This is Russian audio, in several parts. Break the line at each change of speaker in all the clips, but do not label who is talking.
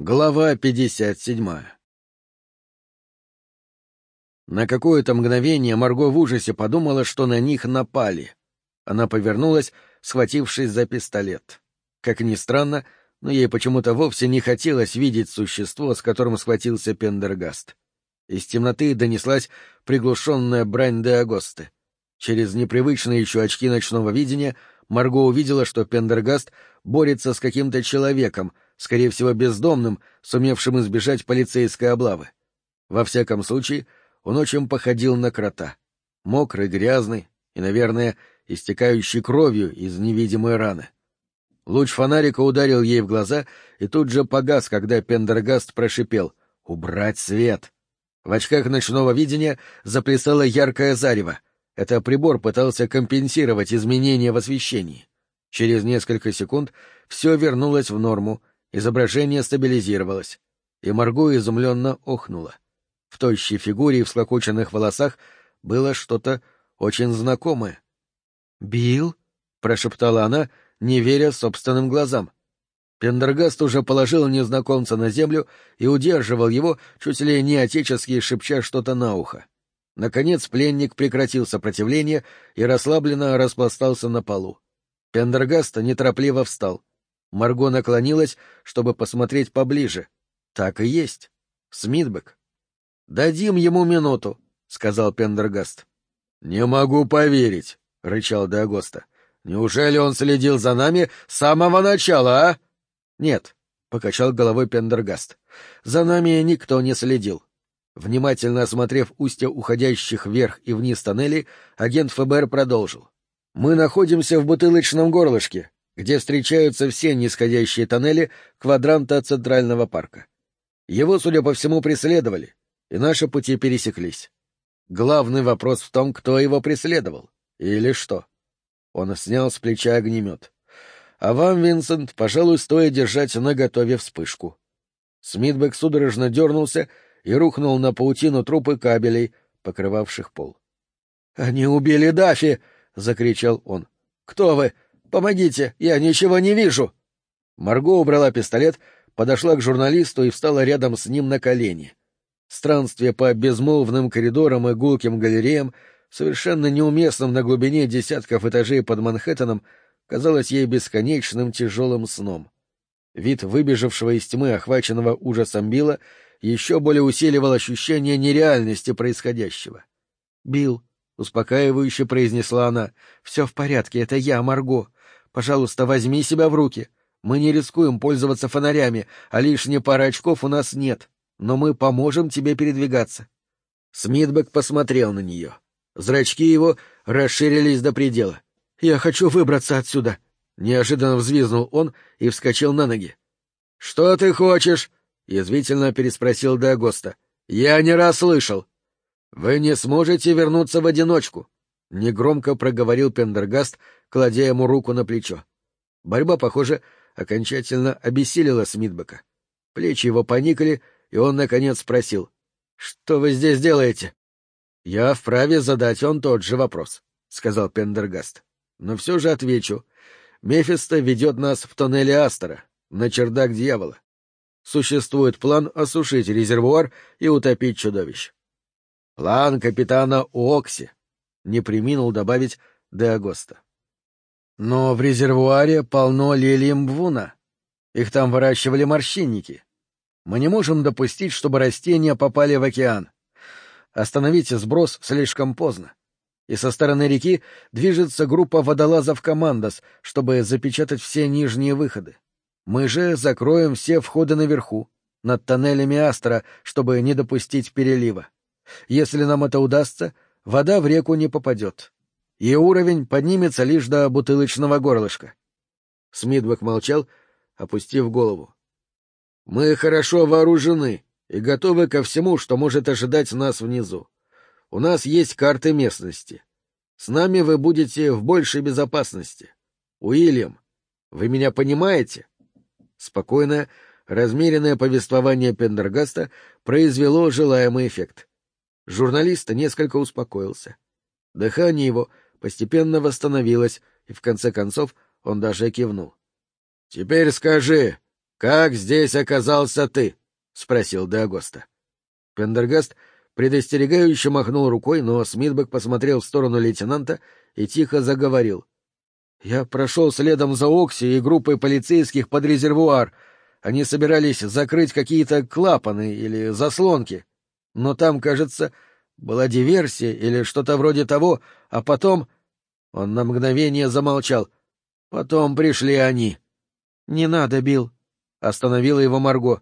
Глава 57 На какое-то мгновение Марго в ужасе подумала, что на них напали. Она повернулась, схватившись за пистолет. Как ни странно, но ей почему-то вовсе не хотелось видеть существо, с которым схватился Пендергаст. Из темноты донеслась приглушенная брань де Агосты. Через непривычные еще очки ночного видения Марго увидела, что Пендергаст борется с каким-то человеком — скорее всего, бездомным, сумевшим избежать полицейской облавы. Во всяком случае, он очень походил на крота. Мокрый, грязный и, наверное, истекающий кровью из невидимой раны. Луч фонарика ударил ей в глаза и тут же погас, когда Пендергаст прошипел «Убрать свет!». В очках ночного видения заплясало яркое зарево. Это прибор пытался компенсировать изменения в освещении. Через несколько секунд все вернулось в норму, Изображение стабилизировалось, и Марго изумленно охнула. В тощей фигуре и в склокоченных волосах было что-то очень знакомое. «Билл?» — прошептала она, не веря собственным глазам. Пендергаст уже положил незнакомца на землю и удерживал его, чуть ли не отечески шепча что-то на ухо. Наконец пленник прекратил сопротивление и расслабленно распластался на полу. Пендергаст неторопливо встал. Марго наклонилась, чтобы посмотреть поближе. Так и есть. Смитбек. «Дадим ему минуту», — сказал Пендергаст. «Не могу поверить», — рычал Деагоста. «Неужели он следил за нами с самого начала, а?» «Нет», — покачал головой Пендергаст. «За нами никто не следил». Внимательно осмотрев устья уходящих вверх и вниз тоннелей, агент ФБР продолжил. «Мы находимся в бутылочном горлышке, где встречаются все нисходящие тоннели квадранта Центрального парка. Его, судя по всему, преследовали, и наши пути пересеклись. Главный вопрос в том, кто его преследовал. Или что. Он снял с плеча огнемет. А вам, Винсент, пожалуй, стоит держать наготове вспышку. Смитбек судорожно дернулся и рухнул на паутину трупы кабелей, покрывавших пол. — Они убили Дафи! — закричал он. — Кто вы? Помогите, я ничего не вижу. Марго убрала пистолет, подошла к журналисту и встала рядом с ним на колени. Странствие по безмолвным коридорам и гулким галереям, совершенно неуместным на глубине десятков этажей под Манхэттеном, казалось ей бесконечным тяжелым сном. Вид выбежавшего из тьмы, охваченного ужасом Билла, еще более усиливал ощущение нереальности происходящего. «Билл», — успокаивающе произнесла она, — «все в порядке, это я, Марго. Пожалуйста, возьми себя в руки. Мы не рискуем пользоваться фонарями, а лишней пары очков у нас нет. Но мы поможем тебе передвигаться. Смитбек посмотрел на нее. Зрачки его расширились до предела. «Я хочу выбраться отсюда!» Неожиданно взвизнул он и вскочил на ноги. «Что ты хочешь?» — язвительно переспросил Дагоста. «Я не раз слышал. Вы не сможете вернуться в одиночку. — негромко проговорил Пендергаст, кладя ему руку на плечо. Борьба, похоже, окончательно обессилила Смитбека. Плечи его поникли, и он, наконец, спросил. — Что вы здесь делаете? — Я вправе задать он тот же вопрос, — сказал Пендергаст. — Но все же отвечу. Мефисто ведет нас в тоннеле Астера, на чердак дьявола. Существует план осушить резервуар и утопить чудовищ. План капитана Окси, не приминул добавить Де Агоста. Но в резервуаре полно лилий мбвуна. Их там выращивали морщинники. Мы не можем допустить, чтобы растения попали в океан. Остановите сброс слишком поздно. И со стороны реки движется группа водолазов «Командос», чтобы запечатать все нижние выходы. Мы же закроем все входы наверху, над тоннелями Астра, чтобы не допустить перелива. Если нам это удастся, вода в реку не попадет. И уровень поднимется лишь до бутылочного горлышка. Смитбек молчал, опустив голову. — Мы хорошо вооружены и готовы ко всему, что может ожидать нас внизу. У нас есть карты местности. С нами вы будете в большей безопасности. Уильям, вы меня понимаете? Спокойное, размеренное повествование Пендергаста произвело желаемый эффект. Журналист несколько успокоился. Дыхание его постепенно восстановилось, и в конце концов он даже кивнул. — Теперь скажи, «Как здесь оказался ты?» — спросил Деагоста. Пендергаст предостерегающе махнул рукой, но Смитбек посмотрел в сторону лейтенанта и тихо заговорил. «Я прошел следом за Окси и группой полицейских под резервуар. Они собирались закрыть какие-то клапаны или заслонки. Но там, кажется, была диверсия или что-то вроде того, а потом...» Он на мгновение замолчал. «Потом пришли они». «Не надо, Билл», — остановила его Марго.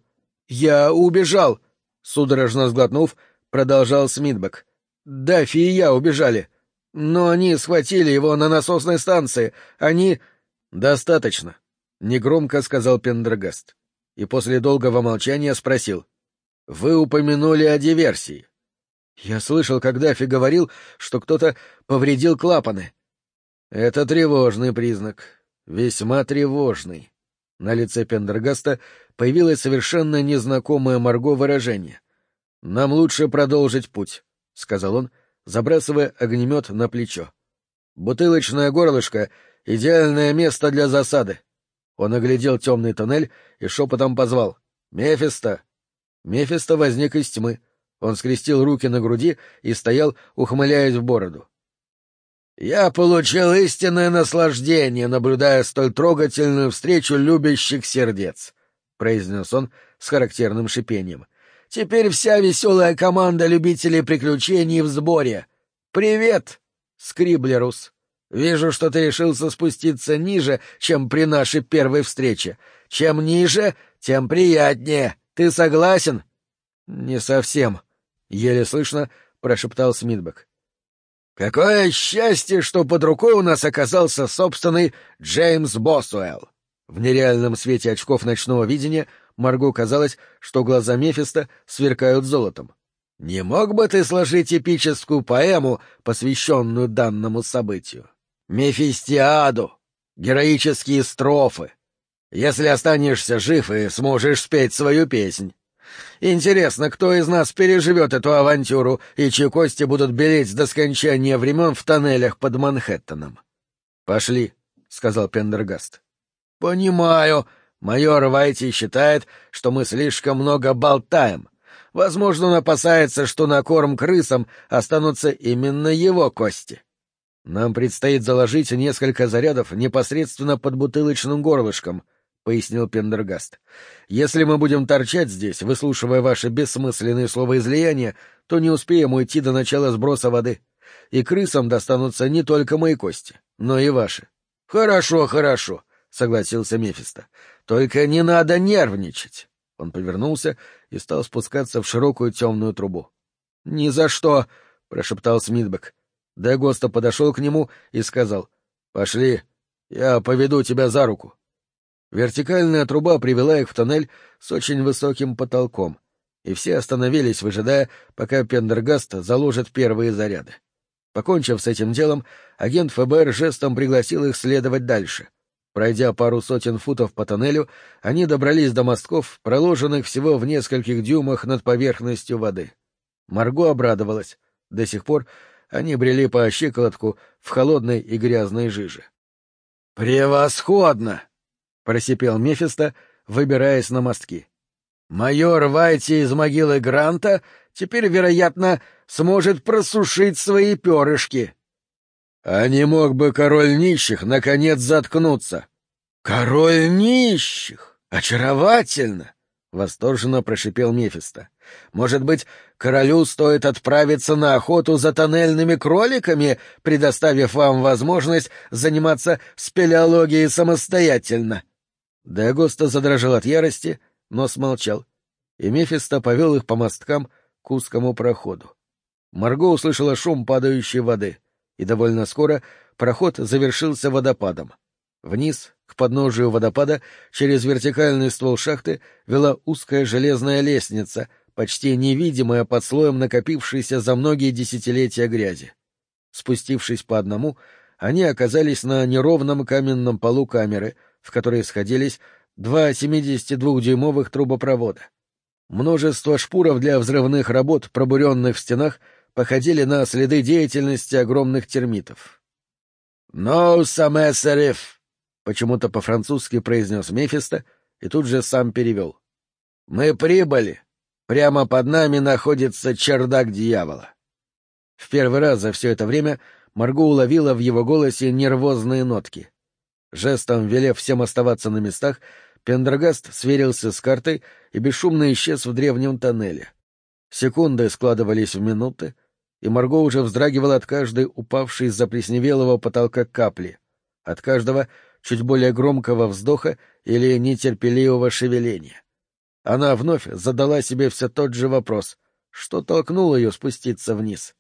«Я убежал!» — судорожно сглотнув, продолжал Смитбек. «Даффи и я убежали. Но они схватили его на насосной станции. Они...» «Достаточно», — негромко сказал Пендергаст. И после долгого молчания спросил. «Вы упомянули о диверсии. Я слышал, как Даффи говорил, что кто-то повредил клапаны. Это тревожный признак. Весьма тревожный. На лице Пендергаста появилось совершенно незнакомое Марго выражение. «Нам лучше продолжить путь», — сказал он, забрасывая огнемет на плечо. «Бутылочное горлышко — идеальное место для засады». Он оглядел темный тоннель и шепотом позвал. «Мефисто!» Мефисто возник из тьмы. Он скрестил руки на груди и стоял, ухмыляясь в бороду. Я получил истинное наслаждение, наблюдая столь трогательную встречу любящих сердец, — произнес он с характерным шипением. — Теперь вся веселая команда любителей приключений в сборе. Привет, Скриблерус. Вижу, что ты решился спуститься ниже, чем при нашей первой встрече. Чем ниже, тем приятнее. Ты согласен? — Не совсем, — еле слышно прошептал Смитбек. Какое счастье, что под рукой у нас оказался собственный Джеймс Босуэлл. В нереальном свете очков ночного видения Марго казалось, что глаза Мефиста сверкают золотом. Не мог бы ты сложить эпическую поэму, посвященную данному событию? Мефистиаду, героические строфы. Если останешься жив и сможешь спеть свою песнь. Интересно, кто из нас переживет эту авантюру, и чьи кости будут белеть до скончания времен в тоннелях под Манхэттеном? — Пошли, — сказал Пендергаст. — Понимаю. Майор Вайти считает, что мы слишком много болтаем. Возможно, он опасается, что на корм крысам останутся именно его кости. Нам предстоит заложить несколько зарядов непосредственно под бутылочным горлышком — пояснил Пендергаст. «Если мы будем торчать здесь, выслушивая ваши бессмысленные словоизлияния, то не успеем уйти до начала сброса воды. И крысам достанутся не только мои кости, но и ваши». «Хорошо, хорошо», — согласился Мефисто. «Только не надо нервничать». Он повернулся и стал спускаться в широкую темную трубу. «Ни за что!» — прошептал Смитбек. Дагоста подошел к нему и сказал. «Пошли, я поведу тебя за руку». Вертикальная труба привела их в тоннель с очень высоким потолком, и все остановились, выжидая, пока Пендергаст заложит первые заряды. Покончив с этим делом, агент ФБР жестом пригласил их следовать дальше. Пройдя пару сотен футов по тоннелю, они добрались до мостков, проложенных всего в нескольких дюймах над поверхностью воды. Марго обрадовалась. До сих пор они брели по щиколотку в холодной и грязной жиже. «Превосходно!» Просипел Мефисто, выбираясь на мостки. Майор Вайти из могилы Гранта теперь, вероятно, сможет просушить свои перышки. А не мог бы король нищих наконец заткнуться? Король нищих! Очаровательно! Восторженно прошипел Мефисто. Может быть, королю стоит отправиться на охоту за тоннельными кроликами, предоставив вам возможность заниматься спелеологией самостоятельно? — Деагоста задрожал от ярости, но смолчал, и Мефисто повел их по мосткам к узкому проходу. Марго услышала шум падающей воды, и довольно скоро проход завершился водопадом. Вниз, к подножию водопада, через вертикальный ствол шахты вела узкая железная лестница, почти невидимая под слоем накопившейся за многие десятилетия грязи. Спустившись по одному, они оказались на неровном каменном полу камеры, в которой сходились два 72-дюймовых трубопровода. Множество шпуров для взрывных работ, пробуренных в стенах, походили на следы деятельности огромных термитов. «No, Самесарев!» — почему-то по-французски произнес Мефисто и тут же сам перевел. «Мы прибыли. Прямо под нами находится чердак дьявола». В первый раз за все это время Марго уловила в его голосе нервозные нотки. Жестом велев всем оставаться на местах, Пендергаст сверился с картой и бесшумно исчез в древнем тоннеле. Секунды складывались в минуты, и Марго уже вздрагивала от каждой упавшей из-за плесневелого потолка капли, от каждого чуть более громкого вздоха или нетерпеливого шевеления. Она вновь задала себе все тот же вопрос, что толкнуло ее спуститься вниз.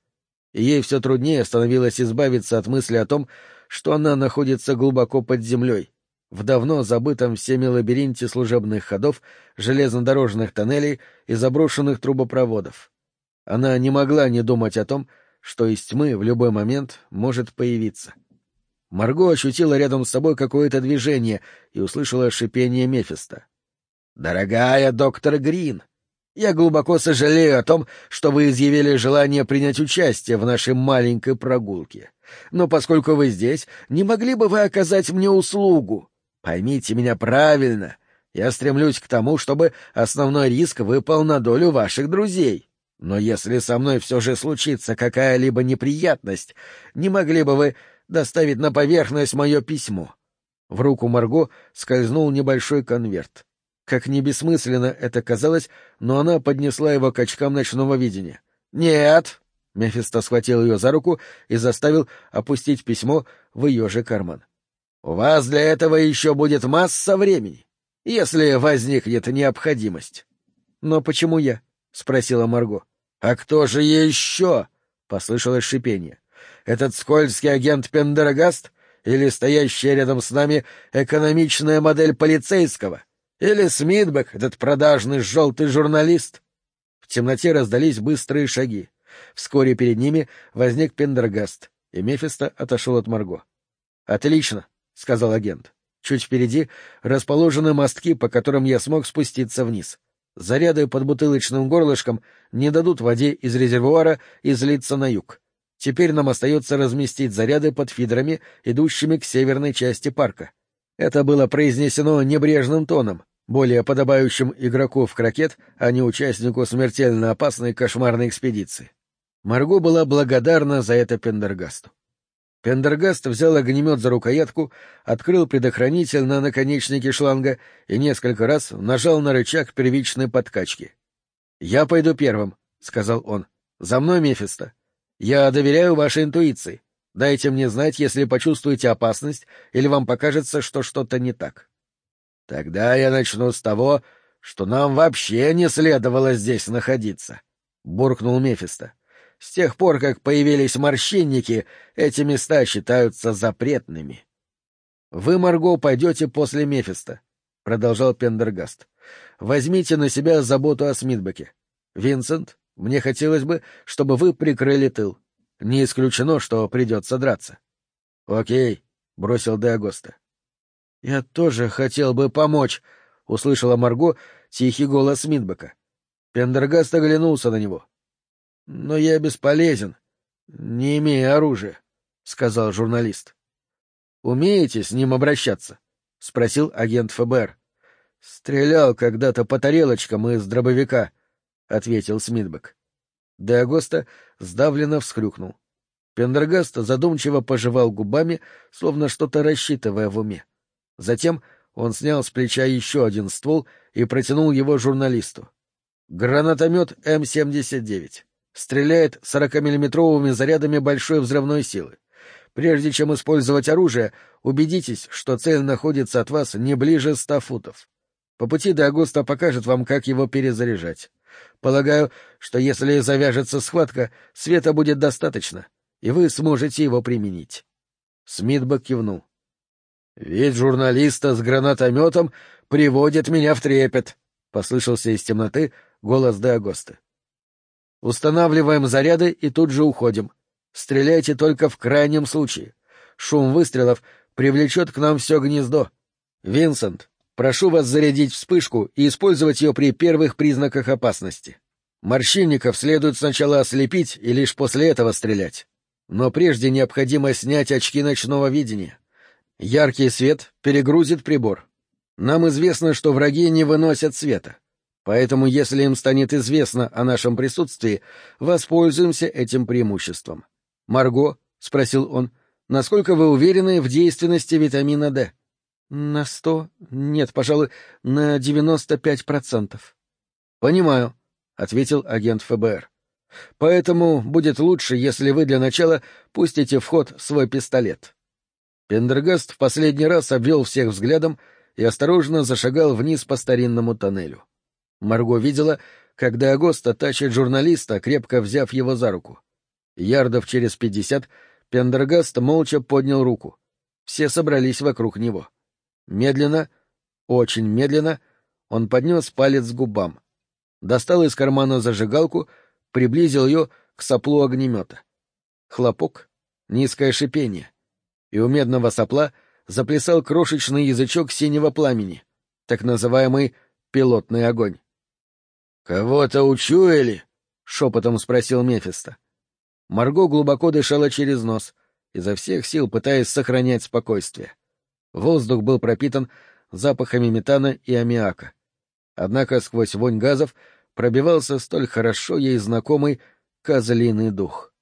И ей все труднее становилось избавиться от мысли о том, что она находится глубоко под землей, в давно забытом всеми лабиринте служебных ходов, железнодорожных тоннелей и заброшенных трубопроводов. Она не могла не думать о том, что из тьмы в любой момент может появиться. Марго ощутила рядом с собой какое-то движение и услышала шипение Мефиста. «Дорогая доктор Грин, я глубоко сожалею о том, что вы изъявили желание принять участие в нашей маленькой прогулке. Но поскольку вы здесь, не могли бы вы оказать мне услугу? Поймите меня правильно. Я стремлюсь к тому, чтобы основной риск выпал на долю ваших друзей. Но если со мной все же случится какая-либо неприятность, не могли бы вы доставить на поверхность мое письмо?» В руку Марго скользнул небольшой конверт. Как не бессмысленно это казалось, но она поднесла его к очкам ночного видения. «Нет!» — Мефисто схватил ее за руку и заставил опустить письмо в ее же карман. «У вас для этого еще будет масса времени, если возникнет необходимость». «Но почему я?» — спросила Марго. «А кто же еще?» — послышалось шипение. «Этот скользкий агент Пендерагаст или стоящая рядом с нами экономичная модель полицейского? Или Смитбек, этот продажный желтый журналист?» В темноте раздались быстрые шаги. Вскоре перед ними возник Пендергаст, и Мефисто отошел от Марго. «Отлично», — сказал агент. «Чуть впереди расположены мостки, по которым я смог спуститься вниз. Заряды под бутылочным горлышком не дадут воде из резервуара излиться на юг. Теперь нам остается разместить заряды под фидрами, идущими к северной части парка. Это было произнесено небрежным тоном, более подобающим игроку в крокет, а не участнику смертельно опасной кошмарной экспедиции. Марго была благодарна за это Пендергасту. Пендергаст взял огнемет за рукоятку, открыл предохранитель на наконечнике шланга и несколько раз нажал на рычаг первичной подкачки. — Я пойду первым, — сказал он. — За мной, Мефисто. Я доверяю вашей интуиции. Дайте мне знать, если почувствуете опасность или вам покажется, что что-то не так. — Тогда я начну с того, что нам вообще не следовало здесь находиться, — буркнул Мефисто. — с тех пор, как появились морщинники, эти места считаются запретными. — Вы, Марго, пойдете после Мефиста, — продолжал Пендергаст. — Возьмите на себя заботу о Смитбеке. Винсент, мне хотелось бы, чтобы вы прикрыли тыл. Не исключено, что придется драться. — Окей, — бросил Деагоста. — Я тоже хотел бы помочь, — услышала Марго тихий голос Смитбека. Пендергаст оглянулся на него. — Но я бесполезен, не имея оружия, — сказал журналист. — Умеете с ним обращаться? — спросил агент ФБР. — Стрелял когда-то по тарелочкам из дробовика, — ответил Смитбек. Деагоста сдавленно всхрюкнул. Пендергаст задумчиво пожевал губами, словно что-то рассчитывая в уме. Затем он снял с плеча еще один ствол и протянул его журналисту. Гранатомет М-79 стреляет 40-миллиметровыми зарядами большой взрывной силы. Прежде чем использовать оружие, убедитесь, что цель находится от вас не ближе ста футов. По пути до покажет вам, как его перезаряжать. Полагаю, что если завяжется схватка, света будет достаточно, и вы сможете его применить. Смитбок кивнул. — Ведь журналиста с гранатометом приводит меня в трепет, — послышался из темноты голос Де. Устанавливаем заряды и тут же уходим. Стреляйте только в крайнем случае. Шум выстрелов привлечет к нам все гнездо. Винсент, прошу вас зарядить вспышку и использовать ее при первых признаках опасности. Морщинников следует сначала ослепить и лишь после этого стрелять. Но прежде необходимо снять очки ночного видения. Яркий свет перегрузит прибор. Нам известно, что враги не выносят света. Поэтому, если им станет известно о нашем присутствии, воспользуемся этим преимуществом. Марго, — спросил он, — насколько вы уверены в действенности витамина D? — На сто... Нет, пожалуй, на девяносто пять процентов. — Понимаю, — ответил агент ФБР. — Поэтому будет лучше, если вы для начала пустите в ход свой пистолет. Пендергаст в последний раз обвел всех взглядом и осторожно зашагал вниз по старинному тоннелю. Марго видела, как Деагоста тащит журналиста, крепко взяв его за руку. Ярдов через пятьдесят Пендергаст молча поднял руку. Все собрались вокруг него. Медленно, очень медленно, он поднес палец к губам. Достал из кармана зажигалку, приблизил ее к соплу огнемета. Хлопок, низкое шипение. И у медного сопла заплясал крошечный язычок синего пламени, так называемый пилотный огонь. «Кого-то учуяли?» — шепотом спросил Мефисто. Марго глубоко дышала через нос, изо всех сил пытаясь сохранять спокойствие. Воздух был пропитан запахами метана и аммиака. Однако сквозь вонь газов пробивался столь хорошо ей знакомый козлиный дух.